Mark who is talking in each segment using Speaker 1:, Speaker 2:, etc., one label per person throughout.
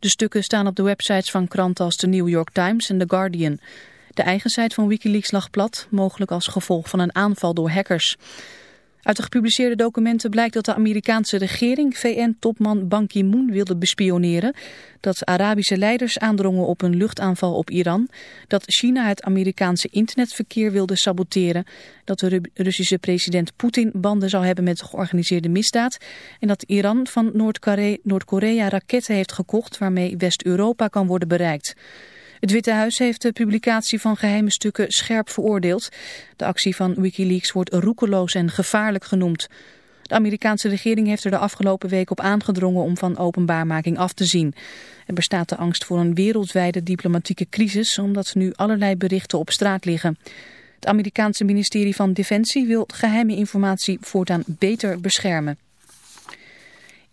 Speaker 1: De stukken staan op de websites van kranten als de New York Times en The Guardian. De eigen site van Wikileaks lag plat, mogelijk als gevolg van een aanval door hackers. Uit de gepubliceerde documenten blijkt dat de Amerikaanse regering VN-topman Ban Ki-moon wilde bespioneren, dat Arabische leiders aandrongen op een luchtaanval op Iran, dat China het Amerikaanse internetverkeer wilde saboteren, dat de Russische president Poetin banden zou hebben met georganiseerde misdaad. En dat Iran van Noord-Korea raketten heeft gekocht waarmee West-Europa kan worden bereikt. Het Witte Huis heeft de publicatie van geheime stukken scherp veroordeeld. De actie van Wikileaks wordt roekeloos en gevaarlijk genoemd. De Amerikaanse regering heeft er de afgelopen week op aangedrongen om van openbaarmaking af te zien. Er bestaat de angst voor een wereldwijde diplomatieke crisis omdat nu allerlei berichten op straat liggen. Het Amerikaanse ministerie van Defensie wil geheime informatie voortaan beter beschermen.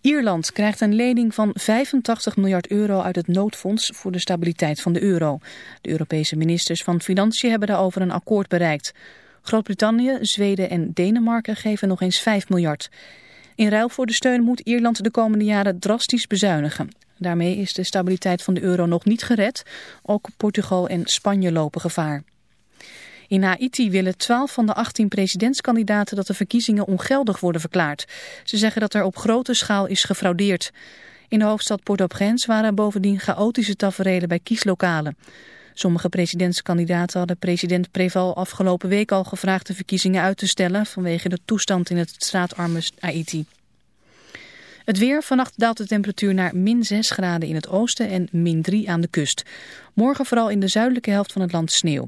Speaker 1: Ierland krijgt een lening van 85 miljard euro uit het noodfonds voor de stabiliteit van de euro. De Europese ministers van Financiën hebben daarover een akkoord bereikt. Groot-Brittannië, Zweden en Denemarken geven nog eens 5 miljard. In ruil voor de steun moet Ierland de komende jaren drastisch bezuinigen. Daarmee is de stabiliteit van de euro nog niet gered. Ook Portugal en Spanje lopen gevaar. In Haiti willen 12 van de 18 presidentskandidaten dat de verkiezingen ongeldig worden verklaard. Ze zeggen dat er op grote schaal is gefraudeerd. In de hoofdstad Port-au-Prince waren bovendien chaotische taferelen bij kieslokalen. Sommige presidentskandidaten hadden president Preval afgelopen week al gevraagd de verkiezingen uit te stellen vanwege de toestand in het straatarme Haiti. Het weer, vannacht daalt de temperatuur naar min 6 graden in het oosten en min 3 aan de kust. Morgen vooral in de zuidelijke helft van het land sneeuw.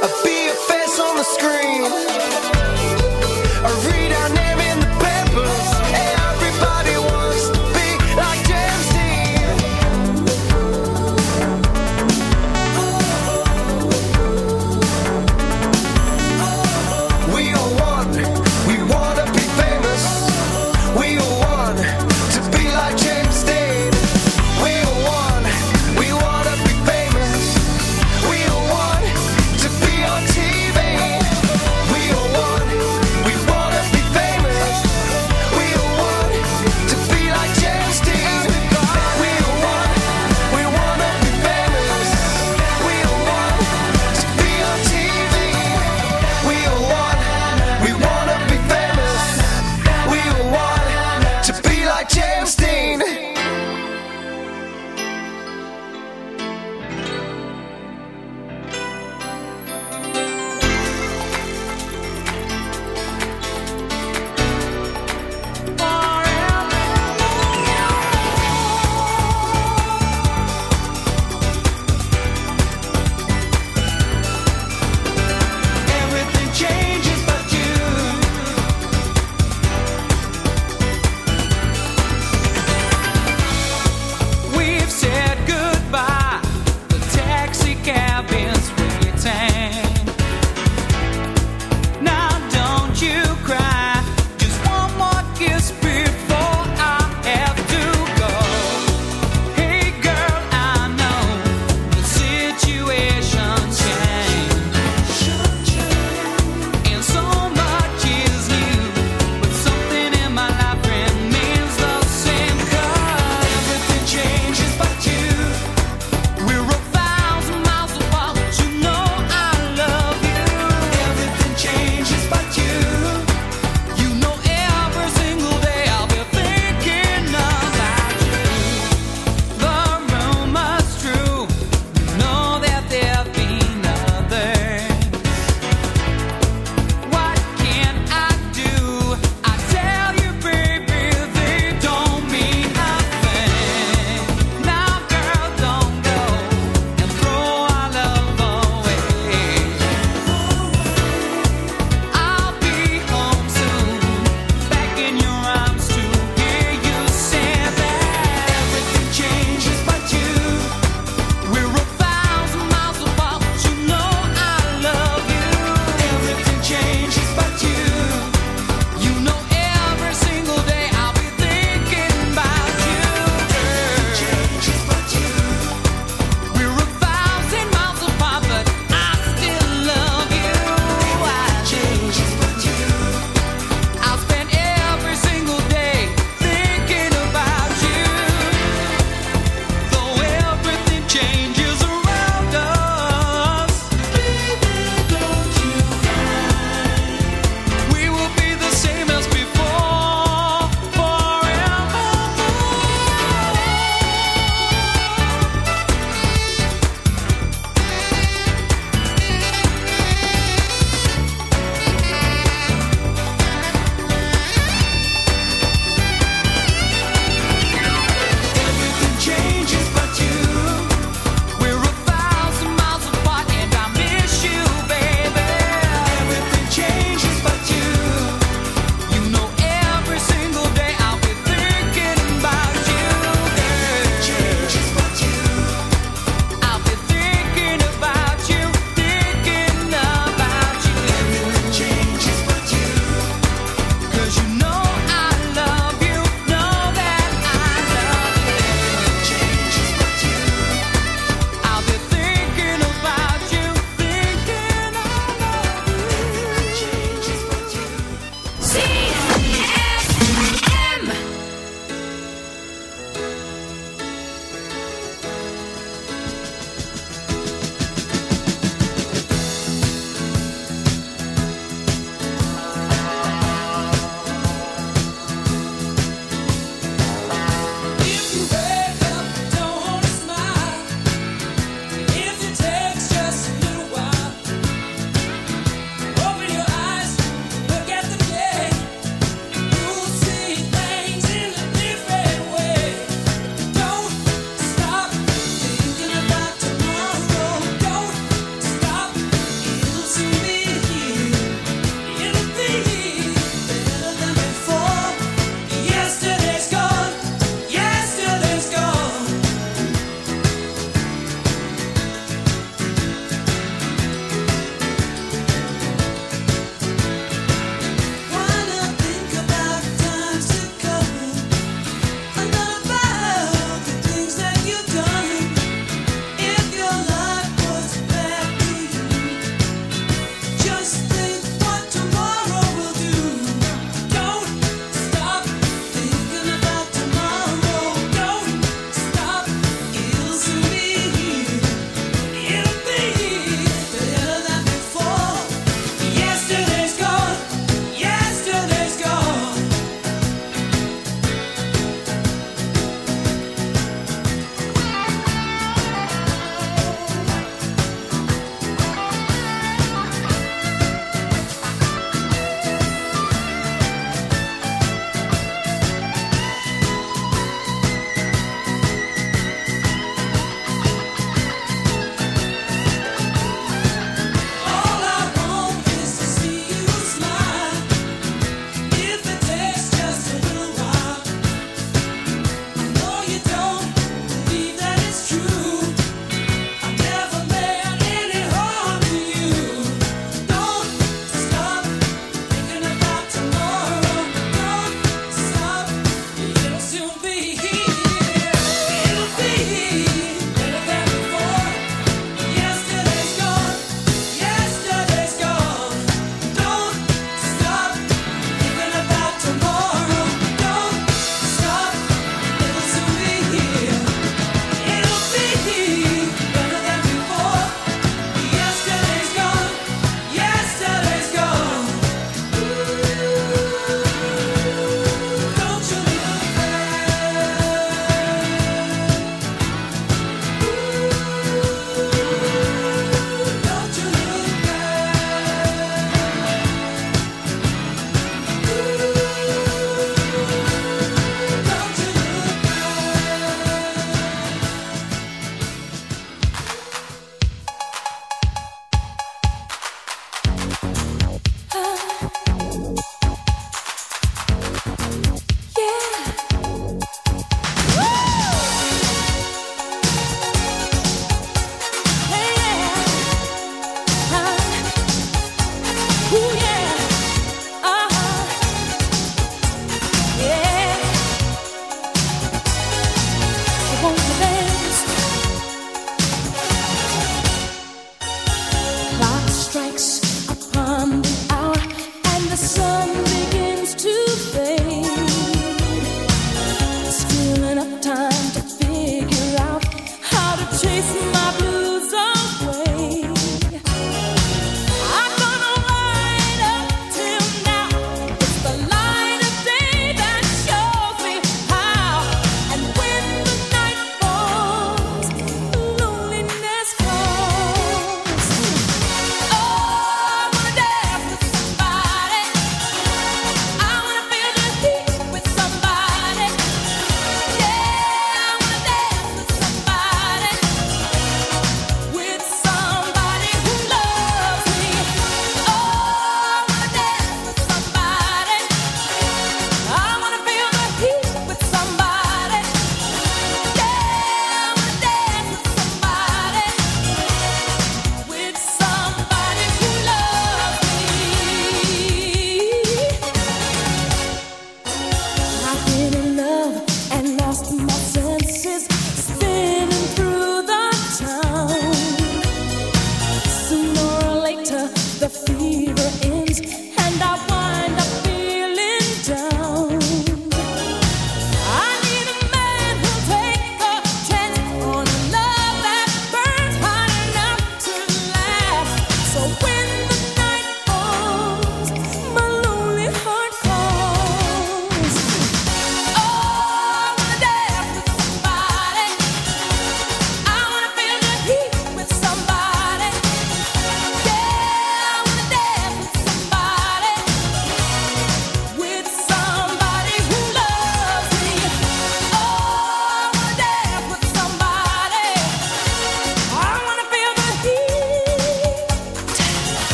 Speaker 2: Be a face on the screen. I Read our name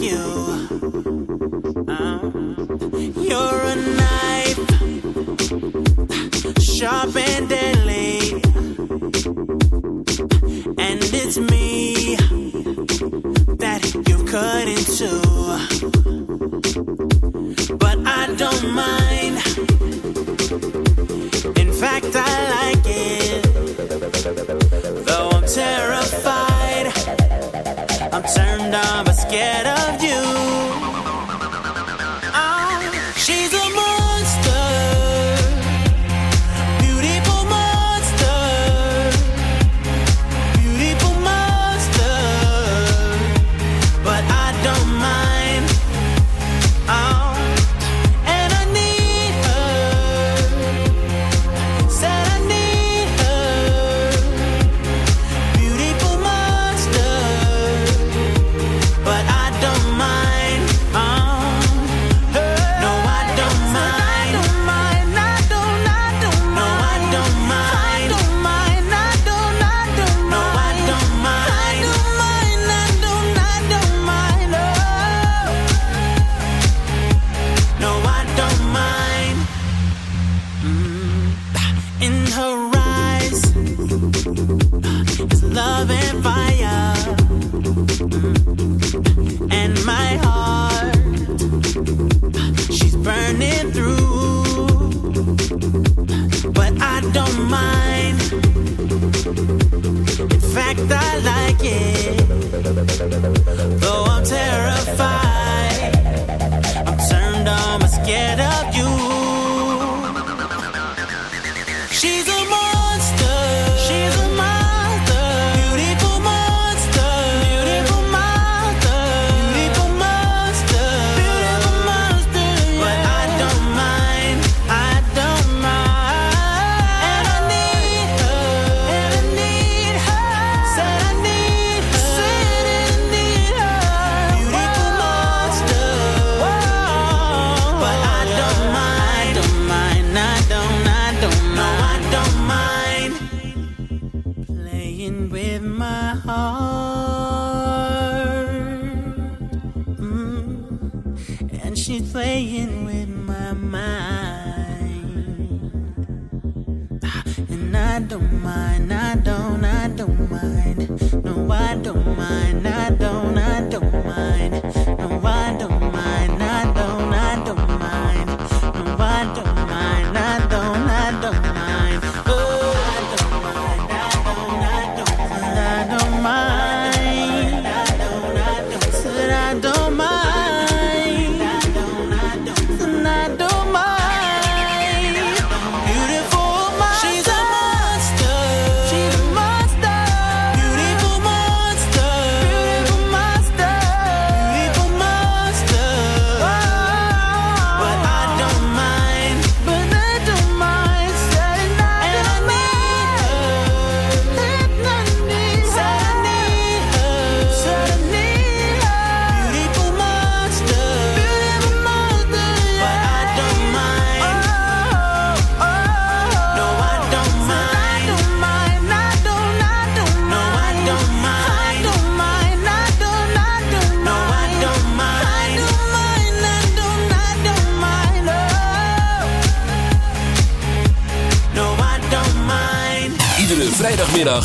Speaker 3: you.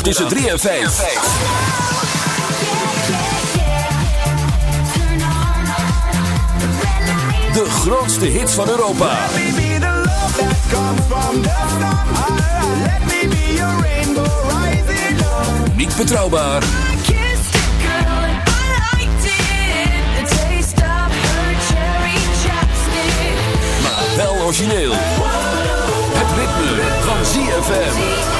Speaker 4: zaterdagmiddag tussen 3 en 5. de grootste hits van Europa. Niet betrouwbaar. Maar wel origineel. Het ritme van ZFM.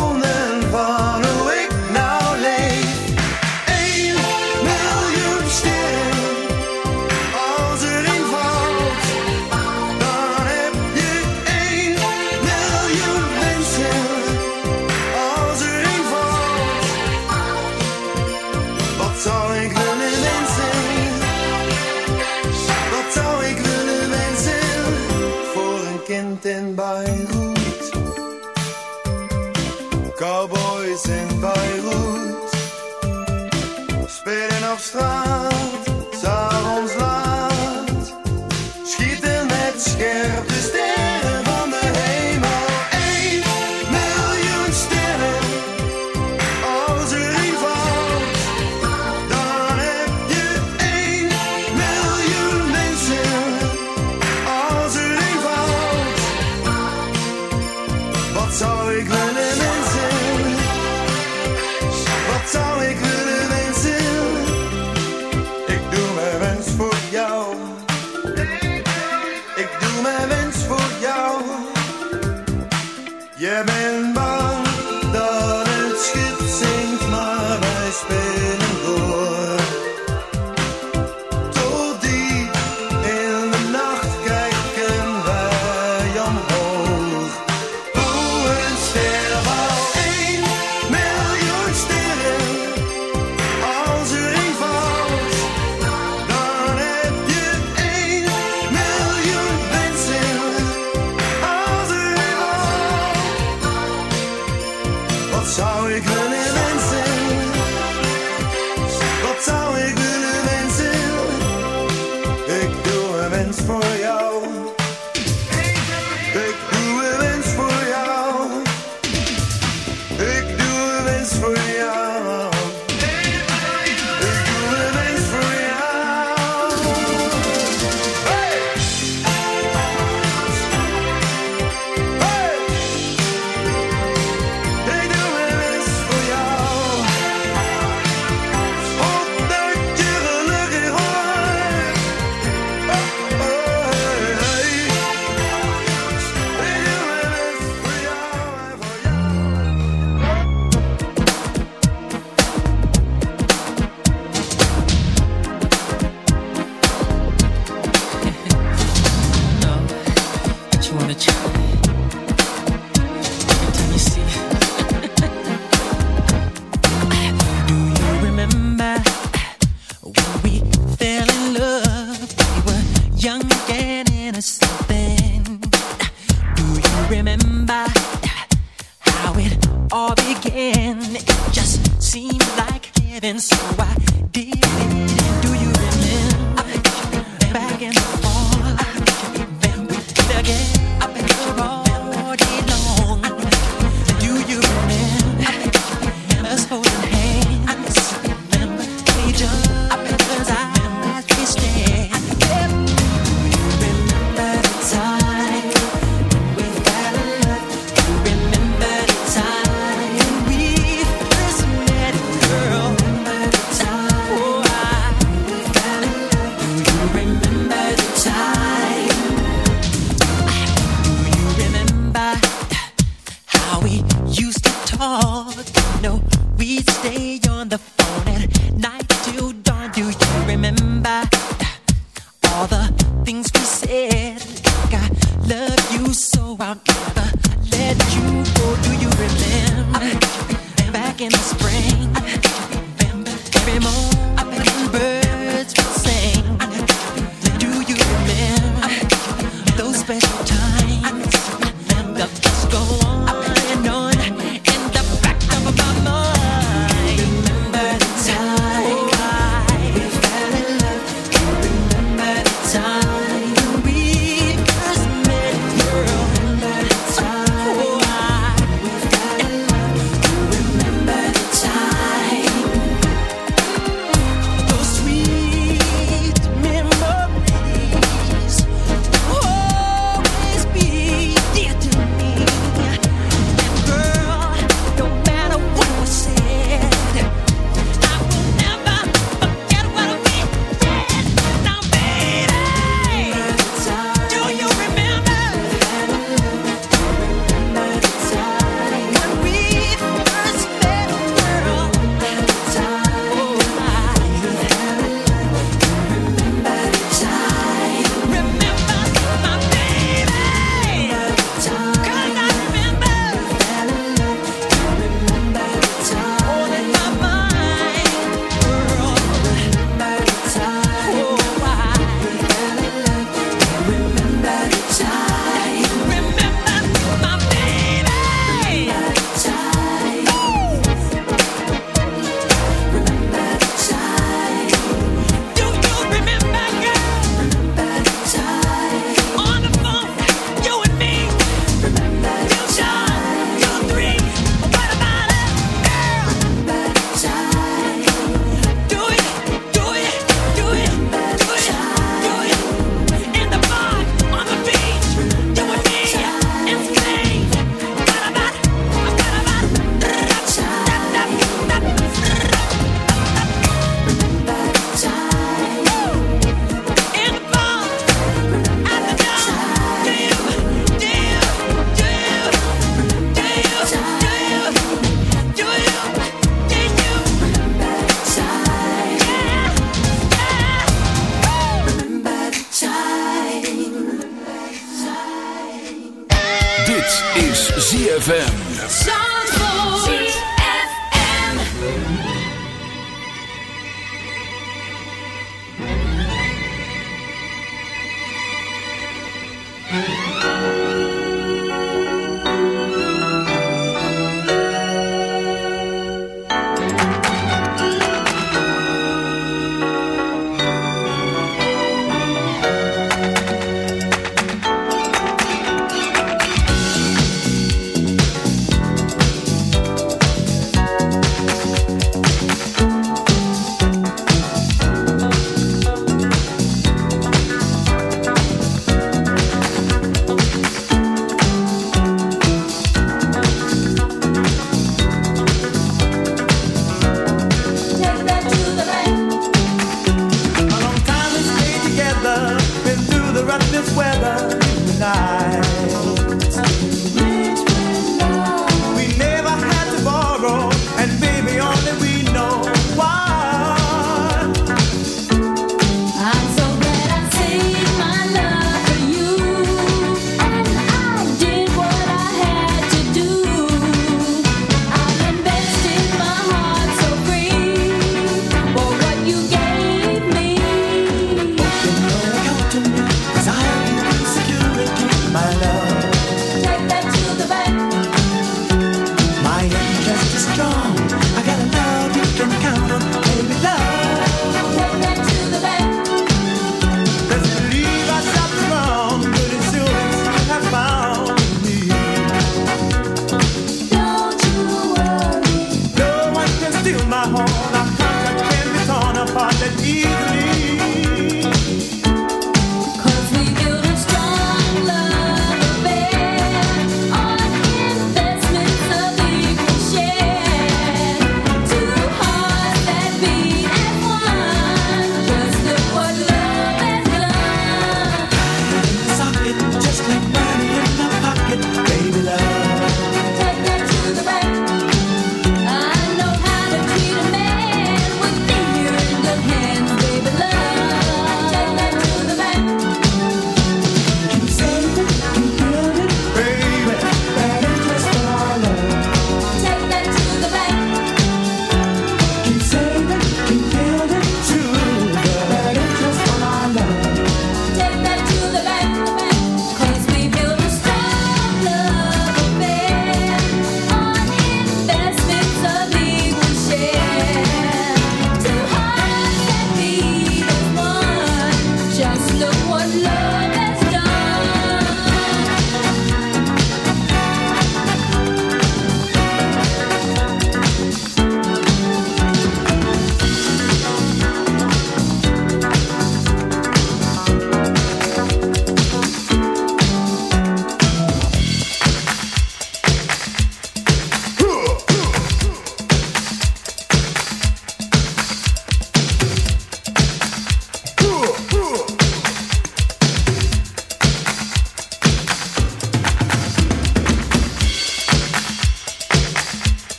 Speaker 5: 找一个 ik.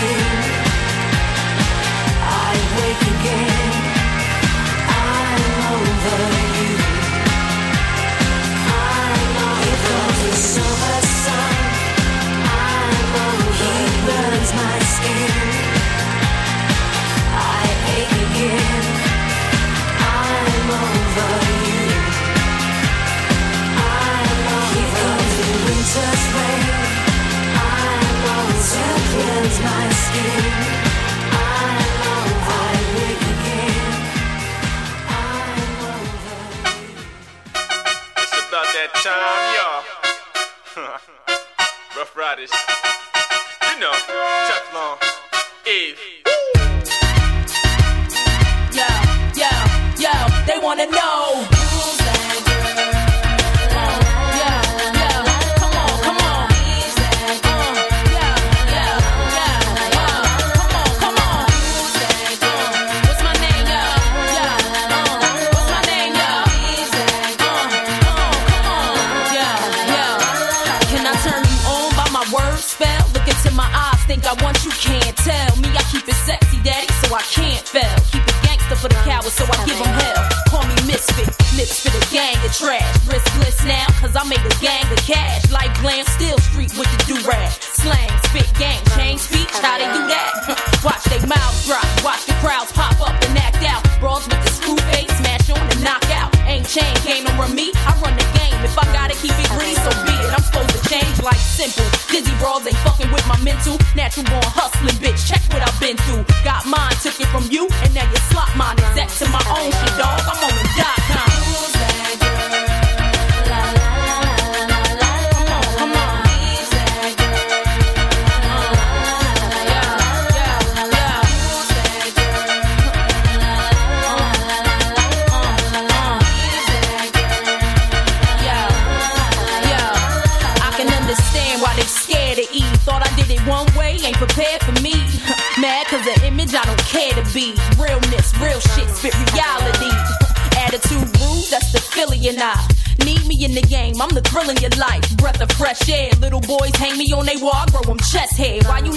Speaker 6: you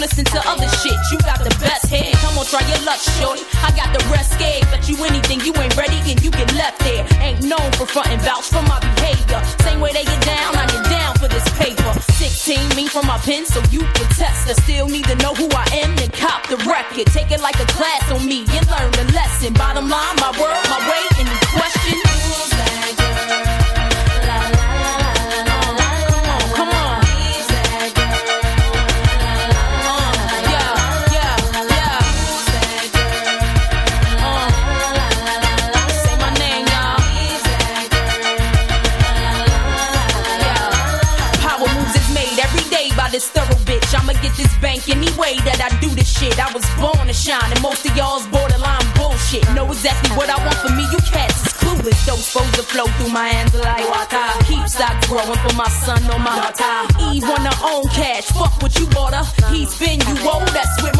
Speaker 7: listen to other shit. You got the best head. Come on, try your luck, shorty. I got the rest game. Bet you anything you ain't ready and you get left there. Ain't known for front and vouch for my behavior. Same way they get down, I get down for this paper. 16 mean from my pen, so you can test. I still need to know who I am and cop the record. Take my hands are like water. Keep stock growing for my son on my matter. Eve on her own cash. Fuck what you bought her. He's been you owe That's what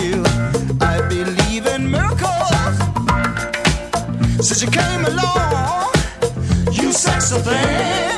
Speaker 7: I
Speaker 8: believe in miracles. Since you came along, you
Speaker 9: said something.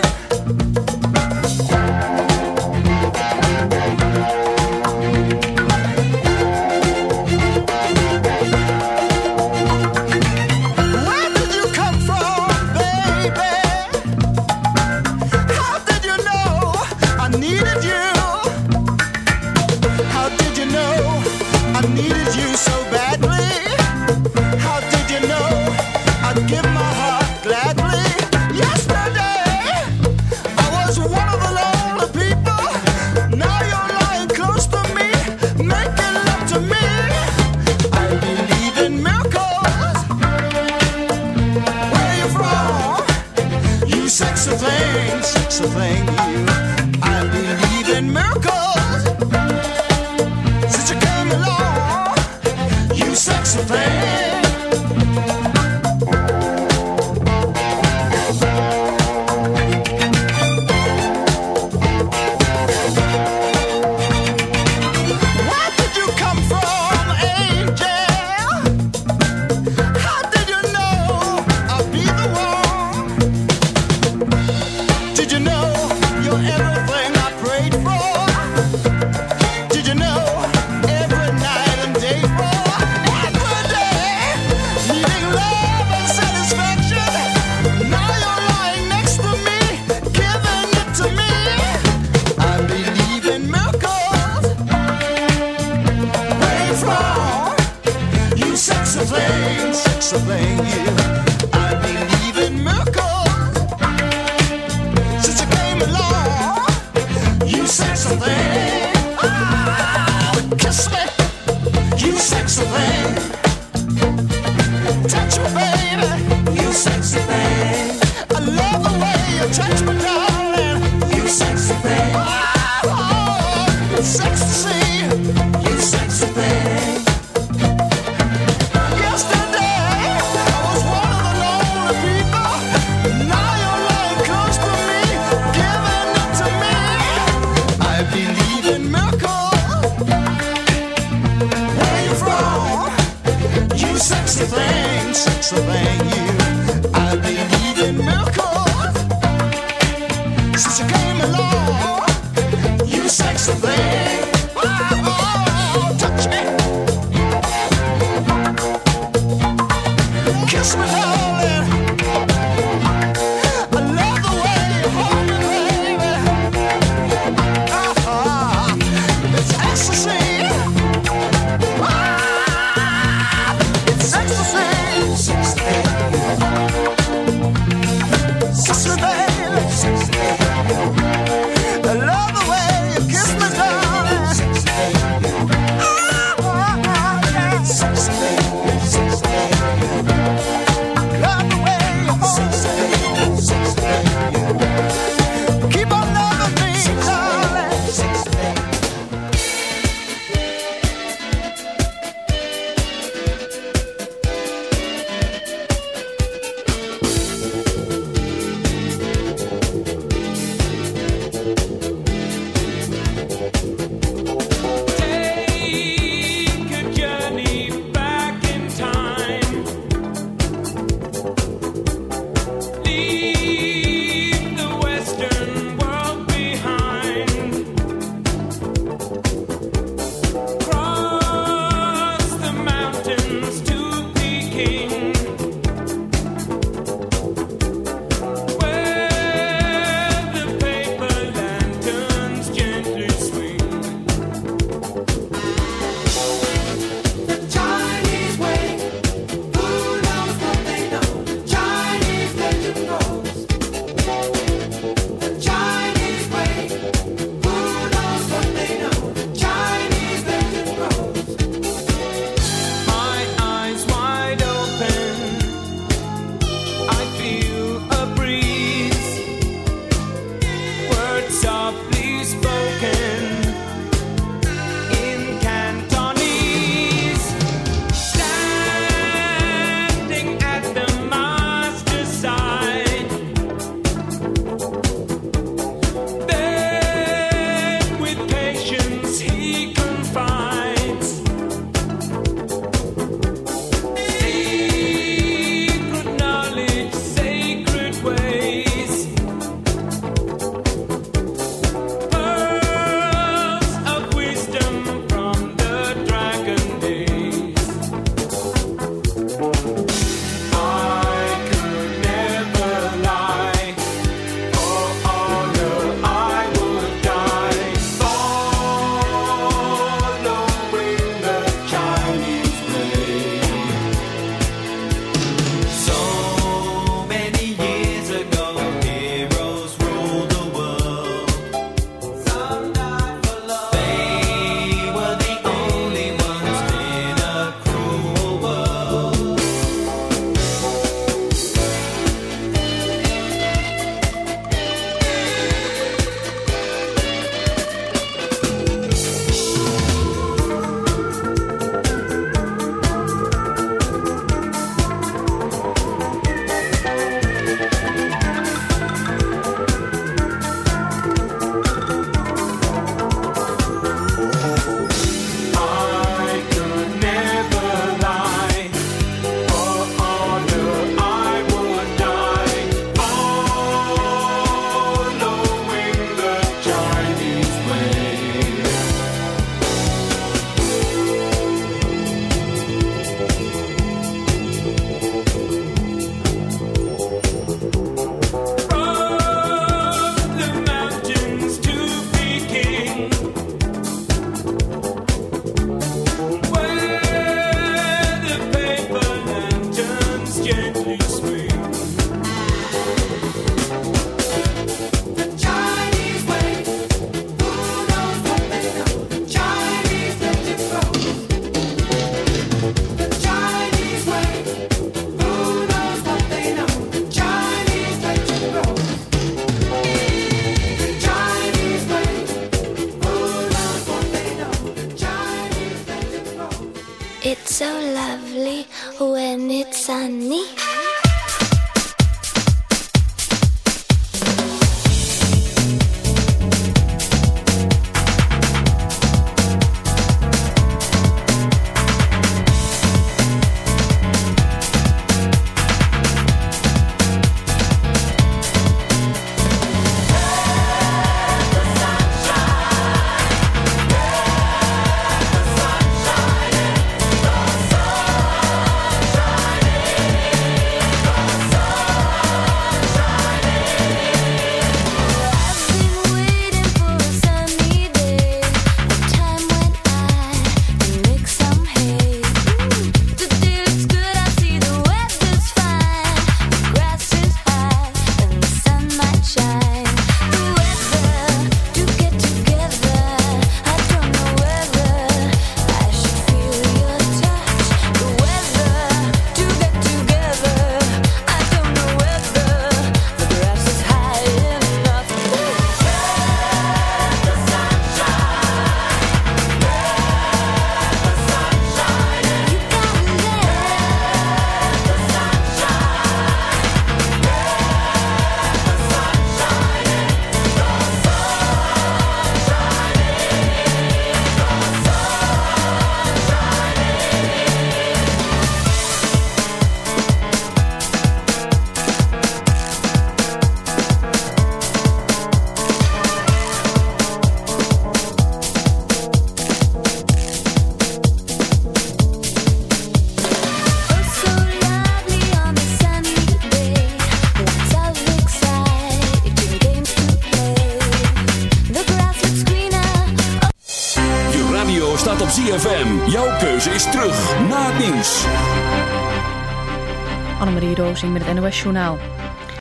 Speaker 9: Terug na het nieuws.
Speaker 1: Annemarie Rozing met het NOS Journaal.